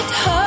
it.